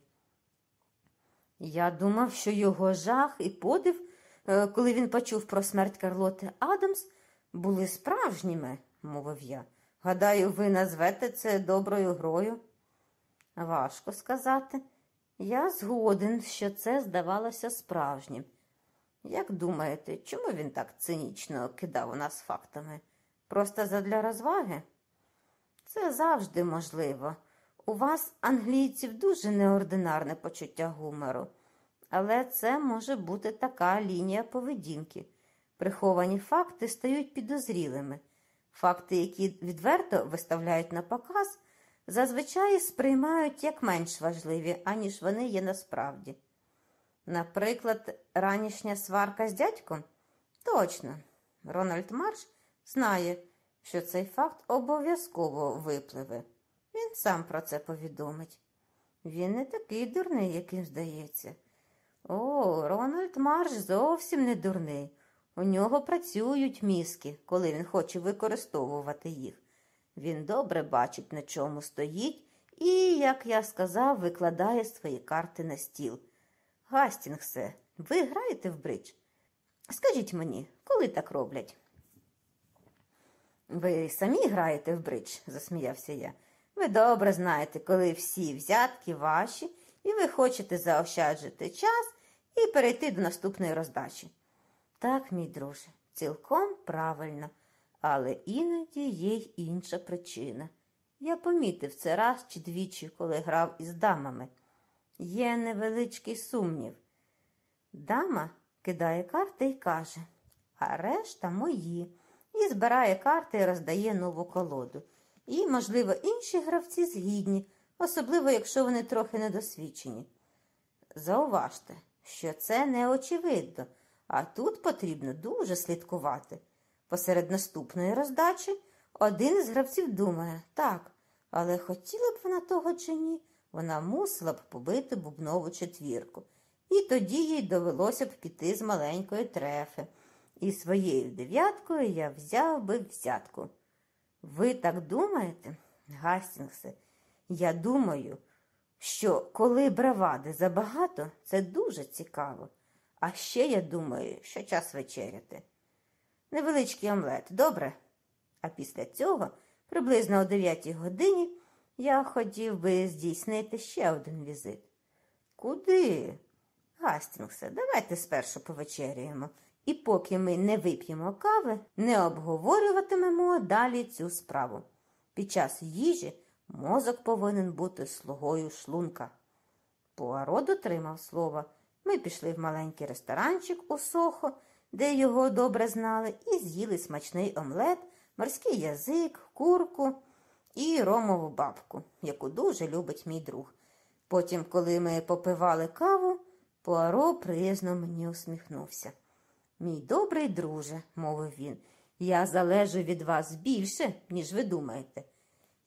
Я думав, що його жах і подив, е, коли він почув про смерть Карлоти Адамс, були справжніми, мовив я. Гадаю, ви назвете це доброю грою. Важко сказати. Я згоден, що це здавалося справжнім. Як думаєте, чому він так цинічно кидав у нас фактами? Просто задля розваги? Це завжди можливо. У вас, англійців, дуже неординарне почуття гумору. Але це може бути така лінія поведінки. Приховані факти стають підозрілими. Факти, які відверто виставляють на показ, зазвичай сприймають як менш важливі, аніж вони є насправді. Наприклад, ранішня сварка з дядьком? Точно, Рональд Марш знає, що цей факт обов'язково випливе. Він сам про це повідомить. Він не такий дурний, яким здається. О, Рональд Марш зовсім не дурний. У нього працюють мізки, коли він хоче використовувати їх. Він добре бачить, на чому стоїть, і, як я сказав, викладає свої карти на стіл. Гастінгсе, ви граєте в бридж? Скажіть мені, коли так роблять? Ви самі граєте в бридж, засміявся я. Ви добре знаєте, коли всі взятки ваші, і ви хочете заощаджити час і перейти до наступної роздачі. Так, мій друже, цілком правильно, але іноді є й інша причина. Я помітив це раз чи двічі, коли грав із дамами. Є невеличкий сумнів. Дама кидає карти і каже, а решта мої, і збирає карти і роздає нову колоду. І, можливо, інші гравці згідні, особливо, якщо вони трохи недосвідчені. Зауважте, що це не очевидно, а тут потрібно дуже слідкувати. Посеред наступної роздачі один із гравців думає, так, але хотіла б вона того чи ні, вона мусила б побити бубнову четвірку. І тоді їй довелося б піти з маленької трефи. І своєю дев'яткою я взяв би взятку. Ви так думаєте, Гастінгсе? Я думаю, що коли бравади забагато, це дуже цікаво. А ще я думаю, що час вечеряти. Невеличкий омлет, добре? А після цього, приблизно о 9 годині, я хотів би здійснити ще один візит. Куди? Гастінгсе, давайте спершу повечеряємо. І поки ми не вип'ємо кави, не обговорюватимемо далі цю справу. Під час їжі мозок повинен бути слугою шлунка. Пуаро дотримав слова. Ми пішли в маленький ресторанчик у Сохо, де його добре знали, і з'їли смачний омлет, морський язик, курку і ромову бабку, яку дуже любить мій друг. Потім, коли ми попивали каву, Пуаро приязно мені усміхнувся. Мій добрий друже, мовив він, я залежу від вас більше, ніж ви думаєте.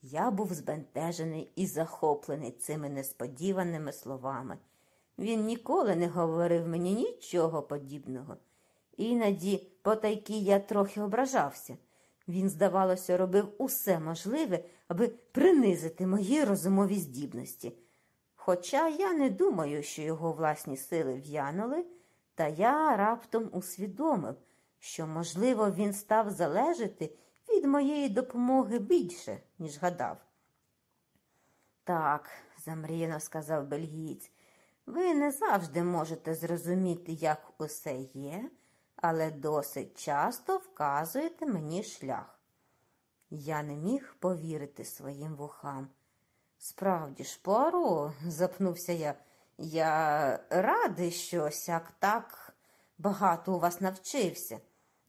Я був збентежений і захоплений цими несподіваними словами. Він ніколи не говорив мені нічого подібного. Іноді потайки я трохи ображався. Він, здавалося, робив усе можливе, аби принизити мої розумові здібності. Хоча я не думаю, що його власні сили в'янули, та я раптом усвідомив, що, можливо, він став залежати від моєї допомоги більше, ніж гадав. Так, замріяно сказав бельгієць, ви не завжди можете зрозуміти, як усе є, але досить часто вказуєте мені шлях. Я не міг повірити своїм вухам. Справді ж, Пуаро, запнувся я, я радий, що сяк так багато у вас навчився.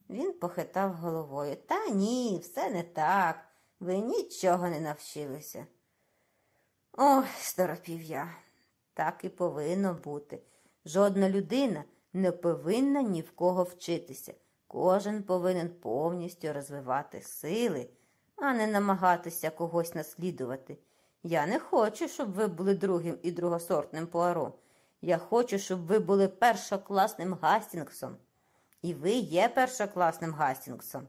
Він похитав головою. Та ні, все не так. Ви нічого не навчилися. Ой, сторопів я. Так і повинно бути. Жодна людина не повинна ні в кого вчитися. Кожен повинен повністю розвивати сили, а не намагатися когось наслідувати. Я не хочу, щоб ви були другим і другосортним Пуаро. Я хочу, щоб ви були першокласним Гастінгсом. І ви є першокласним Гастінгсом.